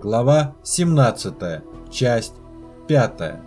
Глава 17. Часть 5.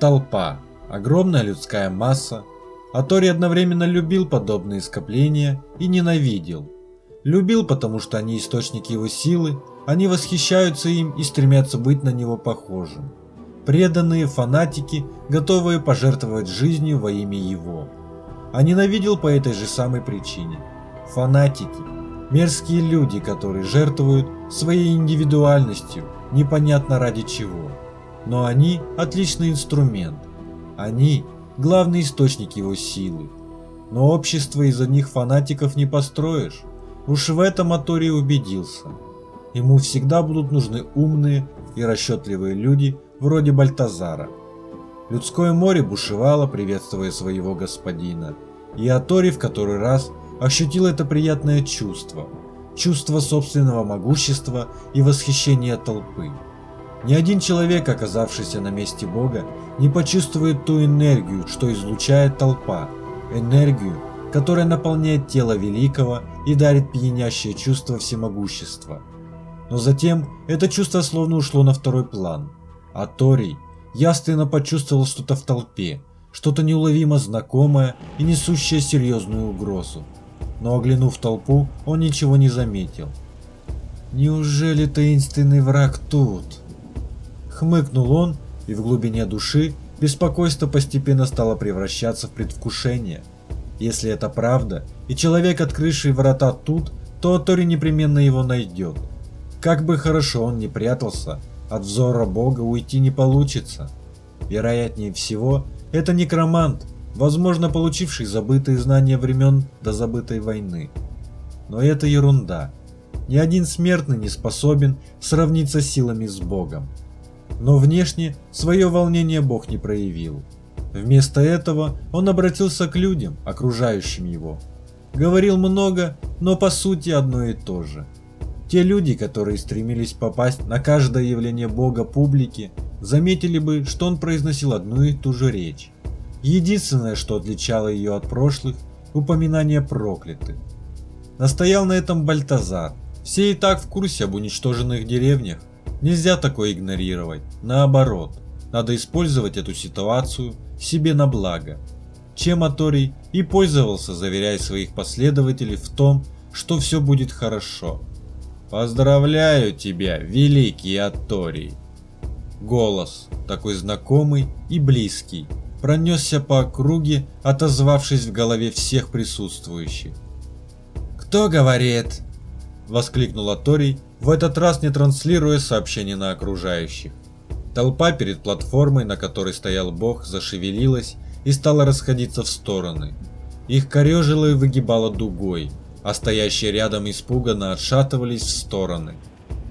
Толпа. Огромная людская масса. Атори одновременно любил подобные скопления и ненавидел. Любил, потому что они источник его силы, они восхищаются им и стремятся быть на него похожим. Преданные фанатики, готовые пожертвовать жизнью во имя его. А ненавидел по этой же самой причине. Фанатики Мерзкие люди, которые жертвуют своей индивидуальностью, непонятно ради чего. Но они отличный инструмент. Они – главный источник его силы. Но общество из одних фанатиков не построишь. Уж в этом Атори убедился. Ему всегда будут нужны умные и расчетливые люди вроде Бальтазара. Людское море бушевало, приветствуя своего господина. И Атори в который раз – ощутил это приятное чувство, чувство собственного могущества и восхищения толпы. Ни один человек, оказавшийся на месте Бога, не почувствует ту энергию, что излучает толпа, энергию, которая наполняет тело великого и дарит пьянящее чувство всемогущества. Но затем это чувство словно ушло на второй план, а Торий ясно почувствовал что-то в толпе, что-то неуловимо знакомое и несущее серьезную угрозу но оглянув толпу, он ничего не заметил. «Неужели таинственный враг тут?» Хмыкнул он, и в глубине души беспокойство постепенно стало превращаться в предвкушение. Если это правда, и человек, открывший врата тут, то Тори непременно его найдет. Как бы хорошо он ни прятался, от взора Бога уйти не получится. Вероятнее всего, это некромант, возможно получивший забытые знания времен до забытой войны. Но это ерунда. Ни один смертный не способен сравниться силами с Богом. Но внешне свое волнение Бог не проявил. Вместо этого он обратился к людям, окружающим его. Говорил много, но по сути одно и то же. Те люди, которые стремились попасть на каждое явление Бога публике, заметили бы, что он произносил одну и ту же речь. Единственное, что отличало ее от прошлых – упоминание проклятых. Настоял на этом Бальтазар. Все и так в курсе об уничтоженных деревнях. Нельзя такое игнорировать. Наоборот, надо использовать эту ситуацию себе на благо. Чем Аторий и пользовался, заверяя своих последователей в том, что все будет хорошо. «Поздравляю тебя, великий Аторий!» Голос, такой знакомый и близкий, пронесся по округе, отозвавшись в голове всех присутствующих. «Кто говорит?» – воскликнула Тори, в этот раз не транслируя сообщение на окружающих. Толпа перед платформой, на которой стоял бог, зашевелилась и стала расходиться в стороны. Их корежило и выгибало дугой, а стоящие рядом испуганно отшатывались в стороны.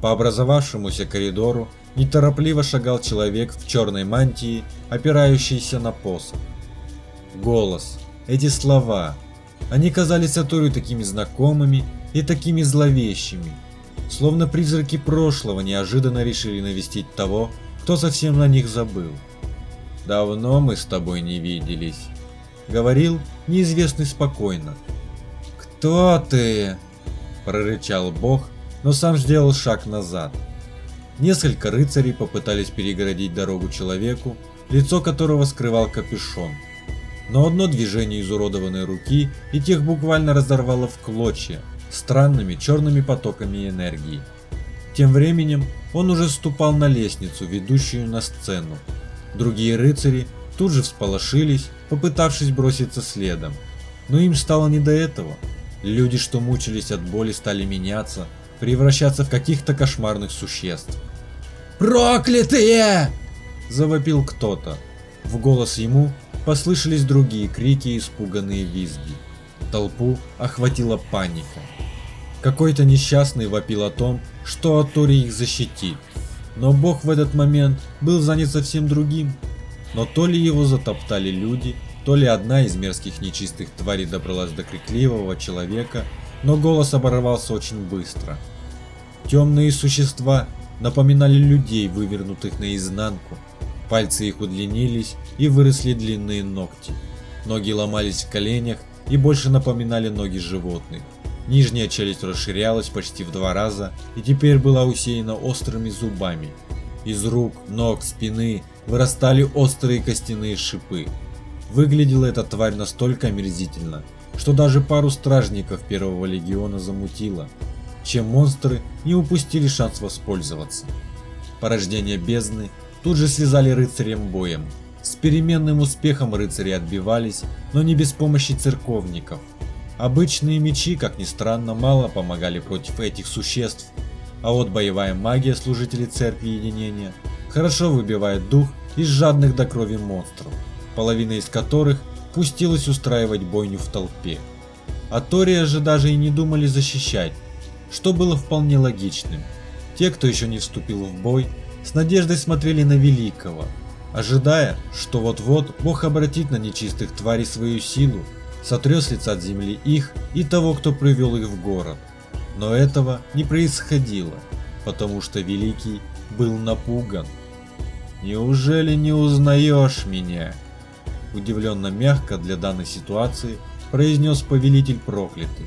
По образовавшемуся коридору неторопливо шагал человек в черной мантии, опирающийся на посох. Голос, эти слова, они казались Аторию такими знакомыми и такими зловещими, словно призраки прошлого неожиданно решили навестить того, кто совсем на них забыл. «Давно мы с тобой не виделись», — говорил неизвестный спокойно. «Кто ты?» — прорычал Бог, но сам сделал шаг назад. Несколько рыцарей попытались перегородить дорогу человеку, лицо которого скрывал капюшон. Но одно движение изуродованной руки и тех буквально разорвало в клочья странными черными потоками энергии. Тем временем он уже ступал на лестницу, ведущую на сцену. Другие рыцари тут же всполошились, попытавшись броситься следом. Но им стало не до этого. Люди, что мучились от боли, стали меняться, превращаться в каких-то кошмарных существ. «Проклятые!» – завопил кто-то. В голос ему послышались другие крики и испуганные визги. Толпу охватила паника. Какой-то несчастный вопил о том, что Атори их защитит. Но бог в этот момент был занят совсем другим. Но то ли его затоптали люди, то ли одна из мерзких нечистых тварей добралась до крикливого человека, но голос оборвался очень быстро. Темные существа напоминали людей, вывернутых наизнанку. Пальцы их удлинились и выросли длинные ногти. Ноги ломались в коленях и больше напоминали ноги животных. Нижняя челюсть расширялась почти в два раза и теперь была усеяна острыми зубами. Из рук, ног, спины вырастали острые костяные шипы. Выглядела эта тварь настолько омерзительно, что даже пару стражников первого легиона замутило, чем монстры не упустили шанс воспользоваться. Порождение бездны тут же связали рыцарем боем. С переменным успехом рыцари отбивались, но не без помощи церковников. Обычные мечи, как ни странно, мало помогали против этих существ, а вот боевая магия служителей Церкви Единения хорошо выбивает дух из жадных до крови монстров, половина из которых пустилась устраивать бойню в толпе. А Тория же даже и не думали защищать, что было вполне логичным. Те, кто еще не вступил в бой, с надеждой смотрели на Великого, ожидая, что вот-вот Бог обратит на нечистых тварей свою силу сотрет лица земли их и того, кто привел их в город. Но этого не происходило, потому что Великий был напуган. «Неужели не узнаешь меня?» Удивленно мягко для данной ситуации произнес повелитель проклятый,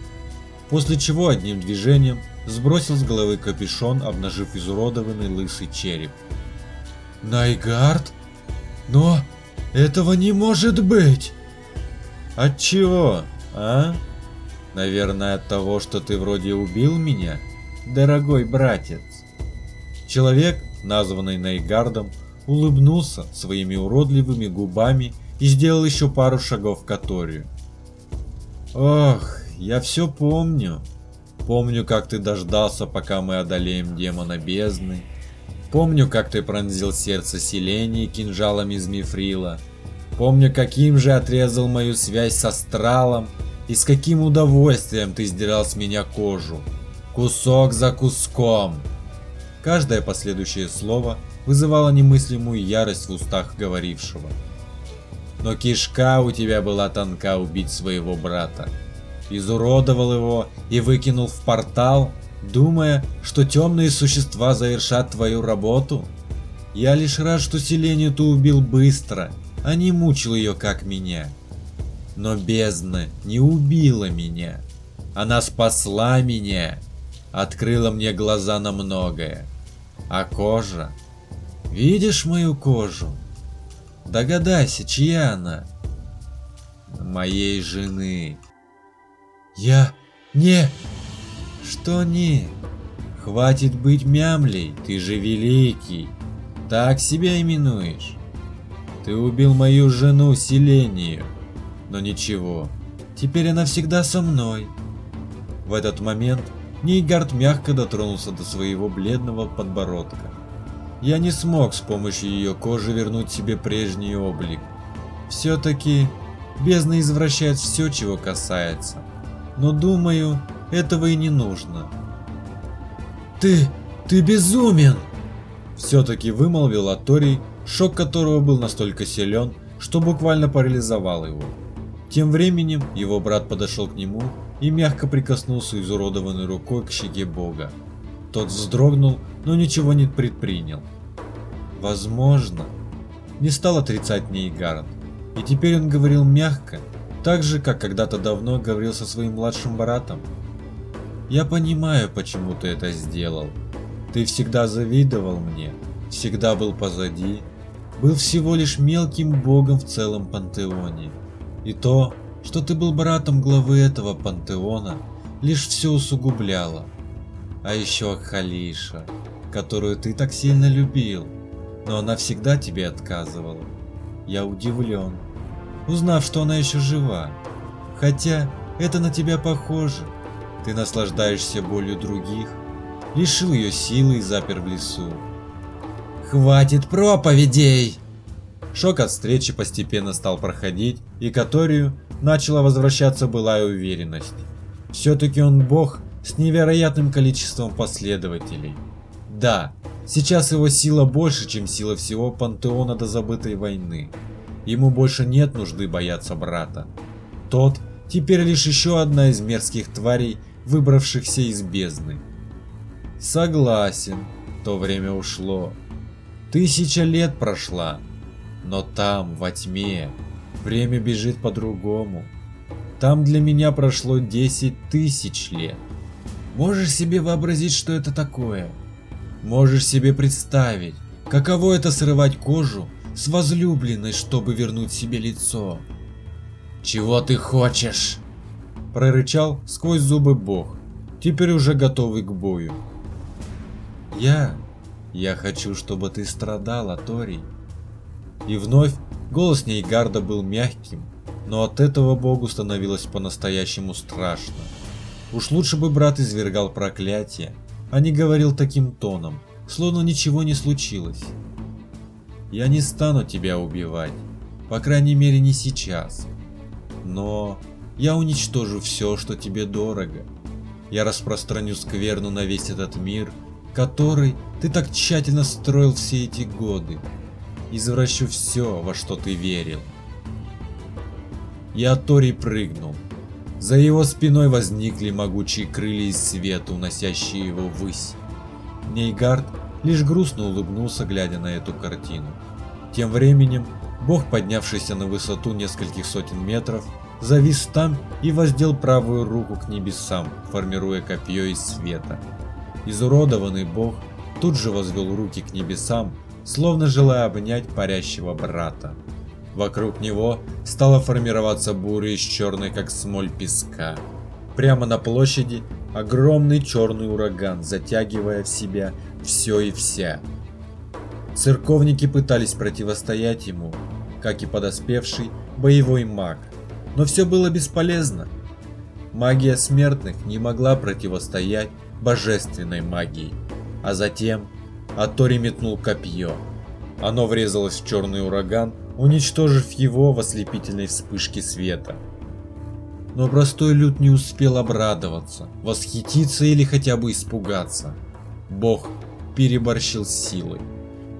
после чего одним движением сбросил с головы капюшон, обнажив изуродованный лысый череп. «Найгард? Но этого не может быть!» От чего, а? Наверное, от того, что ты вроде убил меня, дорогой братец. Человек, названный Нейгардом, улыбнулся своими уродливыми губами и сделал еще пару шагов к Аторию. Ох, я все помню. Помню, как ты дождался, пока мы одолеем демона бездны. Помню, как ты пронзил сердце селения кинжалом из мифрила. Помню, каким же отрезал мою связь с астралом и с каким удовольствием ты сдирал с меня кожу. Кусок за куском. Каждое последующее слово вызывало немыслимую ярость в устах говорившего. Но кишка у тебя была тонка убить своего брата. Изуродовал его и выкинул в портал, думая, что темные существа завершат твою работу? Я лишь рад, что селению ты убил быстро а не мучил ее, как меня. Но бездна не убила меня. Она спасла меня, открыла мне глаза на многое. А кожа? Видишь мою кожу? Догадайся, чья она? Моей жены. Я не... Что не? Хватит быть мямлей, ты же великий. Так себя именуешь. Ты убил мою жену Селению. Но ничего, теперь она всегда со мной. В этот момент Нейгард мягко дотронулся до своего бледного подбородка. Я не смог с помощью ее кожи вернуть себе прежний облик. Все-таки бездна извращает все, чего касается. Но думаю, этого и не нужно. Ты, ты безумен! Все-таки вымолвил Аторий, шок которого был настолько силен, что буквально парализовал его. Тем временем его брат подошел к нему и мягко прикоснулся изуродованной рукой к щеке бога. Тот вздрогнул, но ничего не предпринял. Возможно, не стал отрицать Нейгард, и теперь он говорил мягко, так же, как когда-то давно говорил со своим младшим братом. «Я понимаю, почему ты это сделал. Ты всегда завидовал мне, всегда был позади, был всего лишь мелким богом в целом пантеоне. И то, что ты был братом главы этого пантеона, лишь все усугубляло. А еще Халиша, которую ты так сильно любил, но она всегда тебе отказывала. Я удивлен, узнав, что она еще жива. Хотя это на тебя похоже. Ты наслаждаешься болью других, лишил ее силы и запер в лесу. Хватит проповедей! Шок от встречи постепенно стал проходить, и Каторию начала возвращаться былая уверенность. Все-таки он бог с невероятным количеством последователей. Да, сейчас его сила больше, чем сила всего пантеона до забытой войны. Ему больше нет нужды бояться брата. Тот теперь лишь еще одна из мерзких тварей, выбравшихся из бездны. Согласен, то время ушло. Тысяча лет прошла, но там, во тьме, время бежит по-другому. Там для меня прошло 10 тысяч лет. Можешь себе вообразить, что это такое? Можешь себе представить, каково это срывать кожу с возлюбленной, чтобы вернуть себе лицо? Чего ты хочешь? Прорычал сквозь зубы бог, теперь уже готовый к бою. Я... Я хочу, чтобы ты страдала, Тори. И вновь голос Нейгарда был мягким, но от этого богу становилось по-настоящему страшно. Уж лучше бы брат извергал проклятие, а не говорил таким тоном, словно ничего не случилось. Я не стану тебя убивать, по крайней мере не сейчас. Но я уничтожу все, что тебе дорого. Я распространю скверну на весь этот мир, который ты так тщательно строил все эти годы. Извращу все, во что ты верил. И Атори прыгнул. За его спиной возникли могучие крылья из света, уносящие его ввысь. Нейгард лишь грустно улыбнулся, глядя на эту картину. Тем временем, бог, поднявшийся на высоту нескольких сотен метров, завис там и воздел правую руку к небесам, формируя копье из света. Изуродованный бог тут же возвел руки к небесам, словно желая обнять парящего брата. Вокруг него стала формироваться буря из черной как смоль песка. Прямо на площади огромный черный ураган, затягивая в себя все и вся. Церковники пытались противостоять ему, как и подоспевший боевой маг, но все было бесполезно. Магия смертных не могла противостоять божественной магии. А затем Атори метнул копье. Оно врезалось в черный ураган, уничтожив его в ослепительной вспышке света. Но простой люд не успел обрадоваться, восхититься или хотя бы испугаться. Бог переборщил с силой,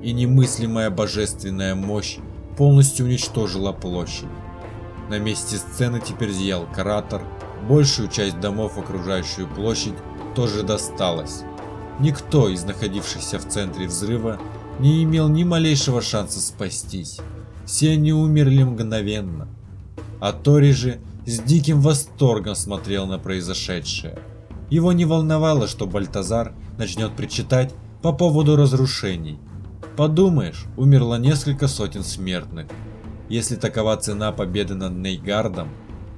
и немыслимая божественная мощь полностью уничтожила площадь. На месте сцены теперь зиял кратер, большую часть домов, окружающую площадь, тоже досталось. Никто из находившихся в центре взрыва не имел ни малейшего шанса спастись. Все они умерли мгновенно. А Тори же с диким восторгом смотрел на произошедшее. Его не волновало, что Бальтазар начнет причитать по поводу разрушений. Подумаешь, умерло несколько сотен смертных. Если такова цена победы над Нейгардом,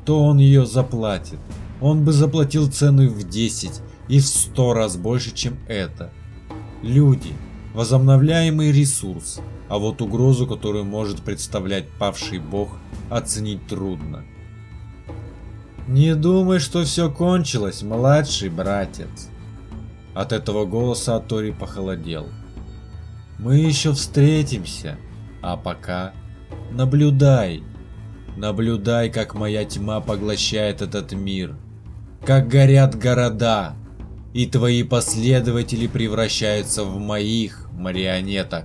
то он ее заплатит. Он бы заплатил цену в 10 и в 100 раз больше, чем это. Люди – возобновляемый ресурс, а вот угрозу, которую может представлять павший бог, оценить трудно. Не думай, что все кончилось, младший братец. От этого голоса Атори похолодел. Мы еще встретимся, а пока Наблюдай. Наблюдай, как моя тьма поглощает этот мир. Как горят города. И твои последователи превращаются в моих марионеток.